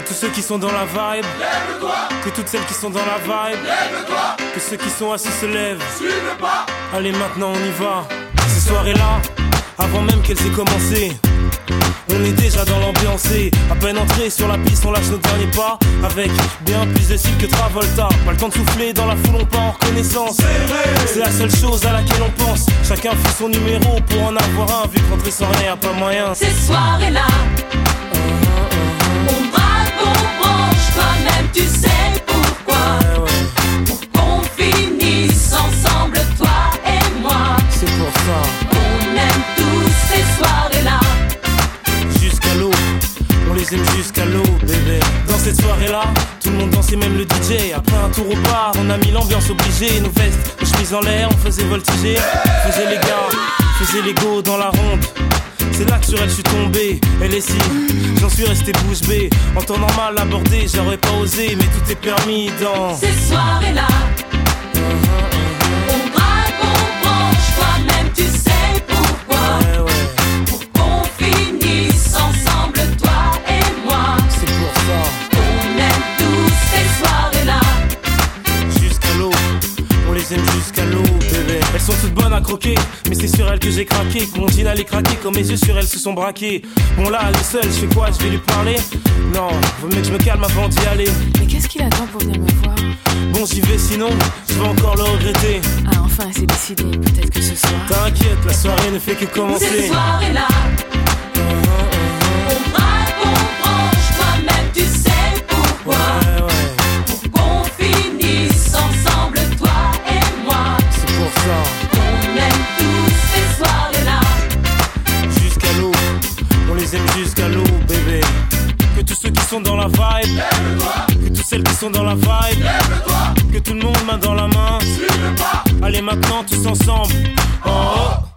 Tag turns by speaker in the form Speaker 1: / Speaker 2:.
Speaker 1: tous ceux qui sont dans la vibe,
Speaker 2: Lève-toi,
Speaker 1: que toutes celles qui sont dans la vibe,
Speaker 2: lève-toi,
Speaker 1: que ceux qui sont assis se lèvent.
Speaker 2: suis le pas.
Speaker 1: Allez maintenant on y va. Ces soirées-là, avant même qu'elles aient commencé. On est déjà dans l'ambiance et à peine entré sur la piste, on lâche nos derniers pas avec bien plus de style que Travolta. Pas le temps de souffler dans la foule, on part en reconnaissance. C'est la seule chose à laquelle on pense. Chacun fait son numéro pour en avoir un, vu qu'entrer sans rien, pas moyen.
Speaker 3: Ces soirées-là,
Speaker 1: tout le monde dansait, même le DJ. Après un tour au bar, on a mis l'ambiance obligée. Nos vestes, nos chemises en l'air, on faisait voltiger. On faisait les gars, faisait les go dans la ronde. C'est là que sur elle je suis tombé, elle est si, j'en suis resté bouche bée. En temps normal abordé, j'aurais pas osé, mais tout est permis dans.
Speaker 3: Ces soirées-là, on
Speaker 1: sont toutes bonnes à croquer, mais c'est sur elles que j'ai craqué. Qu'on dit d'aller craquer, quand mes yeux sur elles se sont braqués. Bon là, elle est seule, je fais quoi? Je vais lui parler? Non, vaut mieux que je me calme avant d'y aller.
Speaker 4: Mais qu'est-ce qu'il attend pour venir me voir?
Speaker 1: Bon, j'y vais sinon, je vais encore le regretter.
Speaker 4: Ah, enfin, c'est décidé. Peut-être que ce soir.
Speaker 1: T'inquiète, la soirée ne fait que commencer.
Speaker 3: soirées-là, on
Speaker 1: jusqu'à l'eau, bébé. Que tous ceux qui sont dans la vibe, que toutes celles qui sont dans la vibe, que tout le monde main dans la main. Allez maintenant tous ensemble. En haut,